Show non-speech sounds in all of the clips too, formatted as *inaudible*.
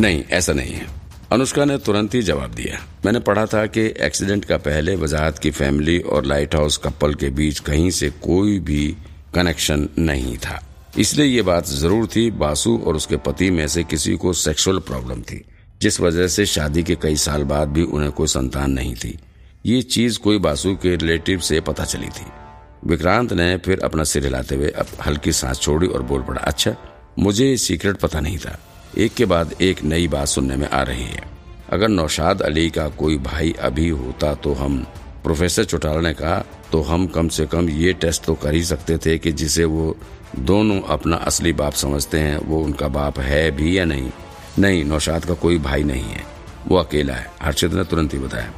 नहीं, ऐसा नहीं है। अनुष्का ने तुरंत ही जवाब दिया। मैंने पढ़ा था कि एक्सीडेंट का पहले वजाहत की फैमिली और लाइट हाउस कपल के बीच कहीं से कोई भी कनेक्शन नहीं था। इसलिए ये बात ज़रूर थी, बासु और उसके पति में से किसी को सेक्सुअल प्रॉब्लम थी, जिस वजह से शादी के कई साल बाद भी उन्हें कोई संतान नहीं थी। ये चीज़ कोई बासु के रिलेटिव से पता चली थी। विक्रांत ने फिर अपना सिर हिलाते हुए हल्की सांस छोड़ी और बोल पड़ा अच्छा मुझे सीक्रेट पता नहीं था। एक के बाद एक नई बात सुनने में आ रही है। अगर नौशाद अली का कोई भाई अभी होता तो हम, प्रोफेसर चौटाला ने कहा तो हम कम से कम ये टेस्ट तो कर ही सकते थे कि जिसे वो दोनों अपना असली बाप समझते हैं, वो उनका बाप है भी या नहीं। नहीं, नौशाद का कोई भाई नहीं है। वो अकेला है। हर्षित ने तुरंत ही बताया।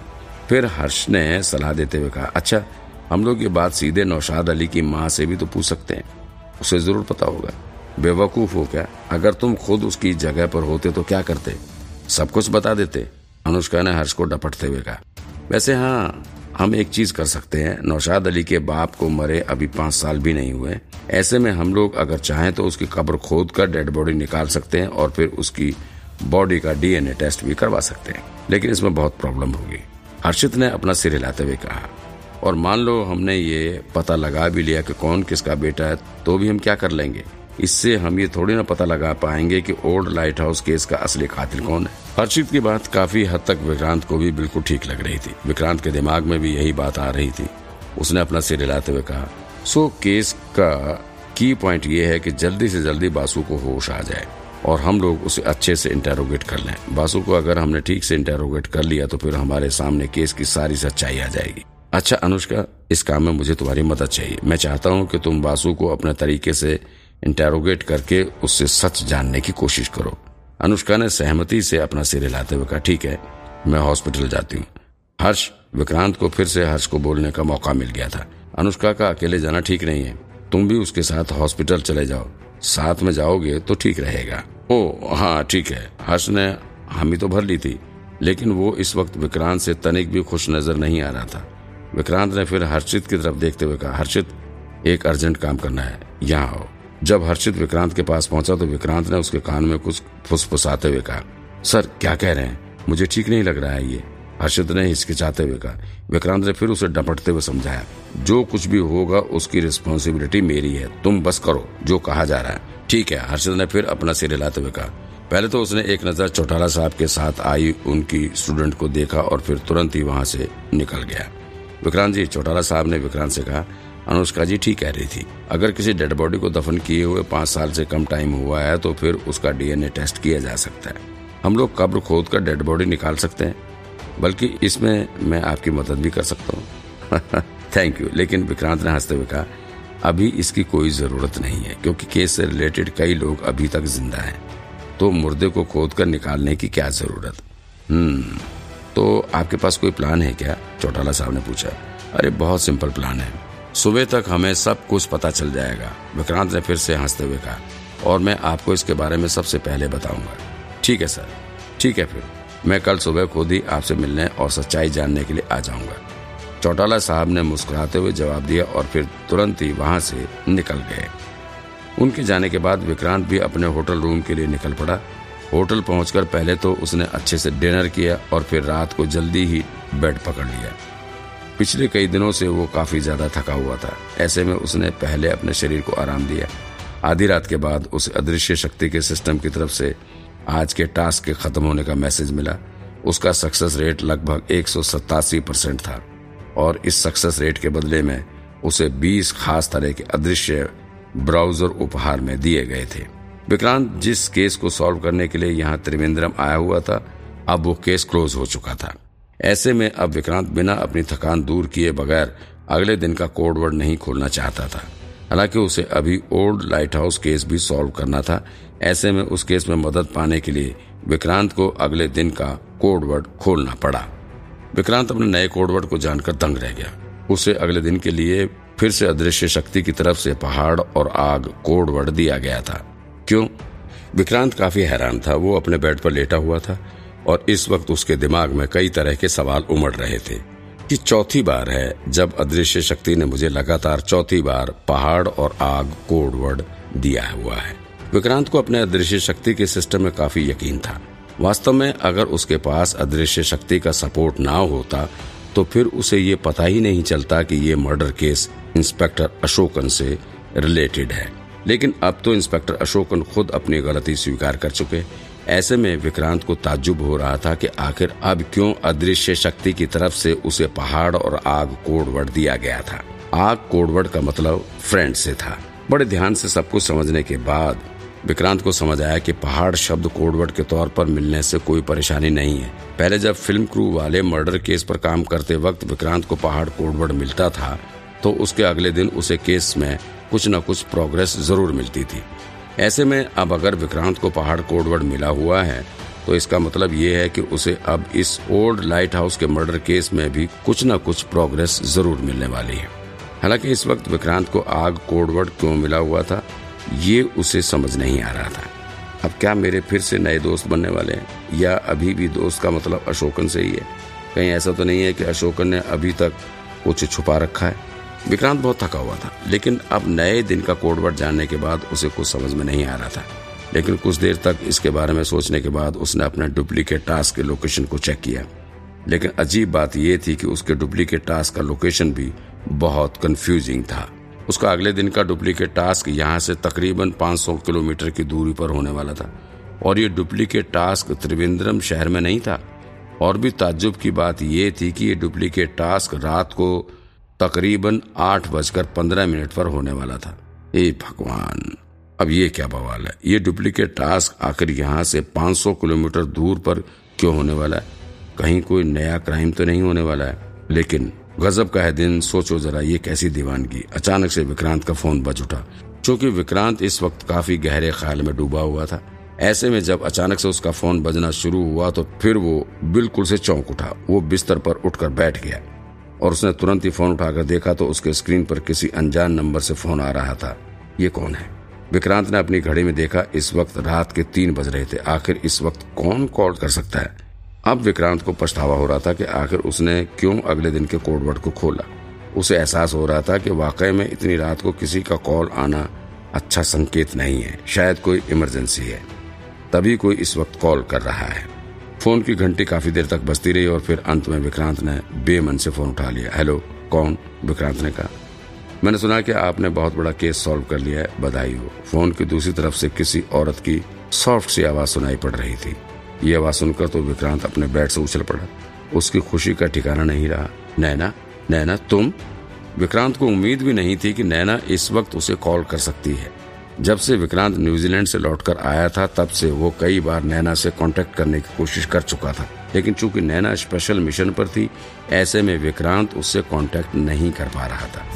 फिर हर्ष ने सलाह देते हुए कहा अच्छा हम लोग ये बात सीधे नौशाद अली की माँ से भी तो पूछ सकते हैं। उसे ज़रूर पता होगा। बेवकूफ़ हो क्या? अगर तुम खुद उसकी जगह पर होते तो क्या करते? सब कुछ बता देते। अनुष्का ने हर्ष को डपटते हुए कहा, वैसे हाँ हम एक चीज़ कर सकते हैं। नौशाद अली के बाप को मरे अभी पाँच साल भी नहीं हुए। ऐसे में हम लोग अगर चाहें तो उसकी कब्र खोद कर डेड बॉडी निकाल सकते हैं और फिर उसकी बॉडी का डीएनए टेस्ट भी करवा सकते हैं। लेकिन इसमें बहुत प्रॉब्लम होगी। हर्षित ने अपना सिर हिलाते हुए कहा, और मान लो हमने ये पता लगा भी लिया कि कौन किसका बेटा है तो भी हम क्या कर लेंगे? इससे हम ये थोड़ी ना पता लगा पाएँगे कि ओल्ड लाइट हाउस केस का असली कातिल कौन है। हर्षित की बात काफ़ी हद तक विक्रांत को भी बिल्कुल ठीक लग रही थी। विक्रांत के दिमाग में भी यही बात आ रही थी। उसने अपना सिर हिलाते हुए कहा, सो केस का की पॉइंट ये है कि जल्दी से जल्दी बासु को होश आ जाए और हम लोग उसे अच्छे से इंटेरोगेट कर लें। बासु को अगर हमने ठीक से इंटेरोगेट कर लिया तो फिर हमारे सामने केस की सारी सच्चाई आ जाएगी। अच्छा अनुष्का, इस काम में मुझे तुम्हारी मदद चाहिए। मैं चाहता हूँ कि तुम बासु को अपने तरीके से इंटेरोगेट करके उससे सच जानने की कोशिश करो। अनुष्का ने सहमति से अपना सिर हिलाते हुए कहा, ठीक है, मैं हॉस्पिटल जाती हूँ। हर्ष विक्रांत को फिर से हर्ष को बोलने का मौका मिल गया था। अनुष्का का अकेले जाना ठीक नहीं है। तुम भी उसके साथ हॉस्पिटल चले जाओ। साथ में जाओगे तो ठीक रहेगा। ओ हाँ ठीक है। हर्ष ने हामी तो भर ली थी, लेकिन वो इस वक्त विक्रांत से तनिक भी खुश नज़र नहीं आ रहा था। विक्रांत ने फिर हर्षित की तरफ़ देखते हुए कहा, हर्षित, एक अर्जेंट काम करना है। यहाँ आओ। जब हर्षित विक्रांत के पास पहुँचा तो विक्रांत ने उसके कान में कुछ फुसफुसाते हुए कहा, सर, क्या कह रहे हैं? मुझे ठीक नहीं लग रहा है ये। हर्षित ने हिचकिचाते हुए कहा। विक्रांत ने फिर उसे डपटते हुए समझाया, जो कुछ भी होगा, उसकी रिस्पॉन्सिबिलिटी मेरी है। तुम बस करो, जो कहा जा रहा है। ठीक है, हर्षित ने फिर अपना सिर हिलाते हुए कहा। पहले तो उसने एक नज़र चौटाला साहब के साथ आई, उनकी स्टूडेंट को देखा और फिर तुरंत ही वहाँ से निकल गया। विक्रांत जी, चौटाला साहब ने विक्रांत से कहा अनुष्का जी ठीक कह रही थी। अगर किसी डेड बॉडी को दफन किए हुए पाँच साल से कम टाइम हुआ है तो फिर उसका डीएनए टेस्ट किया जा सकता है। हम लोग कब्र खोद कर डेड बॉडी निकाल सकते हैं, बल्कि इसमें मैं आपकी मदद भी कर सकता हूँ। *laughs* थैंक यू लेकिन विक्रांत ने हँसते हुए कहा, अभी इसकी कोई ज़रूरत नहीं है, क्योंकि केस से रिलेटेड कई लोग अभी तक ज़िंदा हैं। तो मुर्दे को खोद कर निकालने की क्या ज़रूरत? हम्म। तो आपके पास कोई प्लान है क्या? चौटाला साहब ने पूछा। अरे, बहुत सिंपल प्लान है। सुबह तक हमें सब कुछ पता चल जाएगा। विक्रांत ने फिर से हँसते हुए कहा, और मैं आपको इसके बारे में सबसे पहले बताऊँगा। ठीक है, सर। ठीक है फिर। मैं कल सुबह खुद ही आपसे मिलने और सच्चाई जानने के लिए आ जाऊँगा। चौटाला साहब ने मुस्कुराते हुए जवाब दिया और फिर तुरंत ही वहाँ से निकल गए। उनके जाने के बाद विक्रांत भी अपने होटल रूम के लिए निकल पड़ा। होटल पहुंचकर पहले तो उसने अच्छे से डिनर किया और फिर रात को जल्दी ही बेड पकड़ लिया। पिछले कई दिनों से वो काफ़ी ज़्यादा थका हुआ था। ऐसे में उसने पहले अपने शरीर को आराम दिया। आधी रात के बाद उसे अदृश्य शक्ति के सिस्टम की तरफ़ से आज के टास्क के खत्म होने का मैसेज मिला। उसका सक्सेस रेट लगभग एक परसेंट था और इस सक्सेस रेट के बदले में उसे 20 खास तरह के अदृश्य ब्राउज़र उपहार में दिए गए थे। विक्रांत, जिस केस को सॉल्व करने के लिए यहाँ त्रिवेंद्रम आया हुआ था, अब वो केस क्लोज हो चुका था। ऐसे में अब विक्रांत बिना अपनी थकान दूर किए बगैर अगले दिन का कोड वर्ड नहीं खोलना चाहता था। हालाँकि उसे अभी ओल्ड लाइट हाउस केस भी सॉल्व करना था। ऐसे में उस केस में मदद पाने के लिए विक्रांत को अगले दिन का कोड वर्ड खोलना पड़ा। विक्रांत अपने नए कोड वर्ड को जानकर दंग रह गया। उसे अगले दिन के लिए फिर से अदृश्य शक्ति की तरफ़ से पहाड़ और आग कोड वर्ड दिया गया था। क्यों? विक्रांत काफ़ी हैरान था। वो अपने बेड पर लेटा हुआ था। और इस वक्त उसके दिमाग में कई तरह के सवाल उमड़ रहे थे कि चौथी बार है जब अदृश्य शक्ति ने मुझे लगातार चौथी बार पहाड़ और आग कोड वर्ड दिया हुआ है। विक्रांत को अपने अदृश्य शक्ति के सिस्टम में काफ़ी यकीन था। वास्तव में अगर उसके पास अदृश्य शक्ति का सपोर्ट ना होता तो फिर उसे ये पता ही नहीं चलता कि ये मर्डर केस इंस्पेक्टर अशोकन से रिलेटेड है। लेकिन अब तो इंस्पेक्टर अशोकन खुद अपनी गलती स्वीकार कर चुके ऐसे में विक्रांत को ताज्जुब हो रहा था कि आखिर अब क्यों अदृश्य शक्ति की तरफ़ से उसे पहाड़ और आग कोडवर्ड दिया गया था। आग कोडवर्ड का मतलब फ्रेंड से था। बड़े ध्यान से सब कुछ समझने के बाद विक्रांत को समझ आया कि पहाड़ शब्द कोडवर्ड के तौर पर मिलने से कोई परेशानी नहीं है। पहले जब फ़िल्म क्रू वाले मर्डर केस पर काम करते वक्त विक्रांत को पहाड़ कोडवर्ड मिलता था तो उसके अगले दिन उसे केस में कुछ न कुछ प्रोग्रेस ज़रूर मिलती थी। ऐसे में अब अगर विक्रांत को पहाड़ कोडवर्ड मिला हुआ है तो इसका मतलब ये है कि उसे अब इस ओल्ड लाइट हाउस के मर्डर केस में भी कुछ न कुछ प्रोग्रेस ज़रूर मिलने वाली है। हालाँकि इस वक्त विक्रांत को आग कोडवर्ड क्यों मिला हुआ था, ये उसे समझ नहीं आ रहा था। अब क्या मेरे फिर से नए दोस्त बनने वाले हैं? या अभी भी दोस्त का मतलब अशोकन से ही है? कहीं ऐसा तो नहीं है कि अशोकन ने अभी तक कुछ छुपा रखा है? विक्रांत बहुत थका हुआ था, लेकिन अब नए दिन का कोडवर्ड जानने के बाद उसे कुछ समझ में नहीं आ रहा था। लेकिन कुछ देर तक इसके बारे में सोचने के बाद उसने अपने डुप्लीकेट टास्क के लोकेशन को चेक किया। लेकिन अजीब बात यह थी कि उसके डुप्लीकेट टास्क का लोकेशन भी बहुत कंफ्यूजिंग था। उसका अगले दिन का डुप्लीकेट टास्क यहाँ से तकरीबन 500 किलोमीटर की दूरी पर होने वाला था। और ये डुप्लीकेट टास्क त्रिवेंद्रम शहर में नहीं था। और भी ताज्जुब की बात यह थी कि ये डुप्लीकेट टास्क रात को तकरीबन आठ बजकर पंद्रह मिनट पर होने वाला था। ए भगवान, अब ये क्या बवाल है? ये डुप्लीकेट टास्क आखिर यहाँ से 500 किलोमीटर दूर पर क्यों होने वाला है? कहीं कोई नया क्राइम तो नहीं होने वाला है, लेकिन गजब का है दिन। सोचो जरा, ये कैसी दीवानगी। अचानक से विक्रांत का फ़ोन बज उठा। चूँकि विक्रांत इस वक्त काफ़ी गहरे ख्याल में डूबा हुआ था, ऐसे में जब अचानक से उसका फ़ोन बजना शुरू हुआ तो फिर वो बिल्कुल से चौंक उठा। वो बिस्तर पर उठकर बैठ गया। और उसने तुरंत ही फ़ोन उठाकर देखा तो उसके स्क्रीन पर किसी अनजान नंबर से फ़ोन आ रहा था। ये कौन है? विक्रांत ने अपनी घड़ी में देखा, इस वक्त रात के तीन बज रहे थे। आखिर इस वक्त कौन कॉल कर सकता है? अब विक्रांत को पछतावा हो रहा था कि आखिर उसने क्यों अगले दिन के कोडवर्ड को खोला। उसे एहसास हो रहा था कि वाकई में इतनी रात को किसी का कॉल आना अच्छा संकेत नहीं है। शायद कोई इमरजेंसी है। तभी कोई इस वक्त कॉल कर रहा है। फ़ोन की घंटी काफ़ी देर तक बजती रही और फिर अंत में विक्रांत ने बेमन से फ़ोन उठा लिया। हेलो, कौन? विक्रांत ने कहा। मैंने सुना कि आपने बहुत बड़ा केस सॉल्व कर लिया है, बधाई हो। फ़ोन की दूसरी तरफ़ से किसी औरत की सॉफ्ट सी आवाज़ सुनाई पड़ रही थी। ये आवाज़ सुनकर तो विक्रांत अपने बेड से उछल पड़ा। उसकी खुशी का ठिकाना नहीं रहा। नैना नैना, तुम? विक्रांत को उम्मीद भी नहीं थी कि नैना इस वक्त उसे कॉल कर सकती है। जब से विक्रांत न्यूजीलैंड से लौटकर आया था, तब से वो कई बार नैना से कांटेक्ट करने की कोशिश कर चुका था। लेकिन चूँकि नैना स्पेशल मिशन पर थी, ऐसे में विक्रांत उससे कांटेक्ट नहीं कर पा रहा था।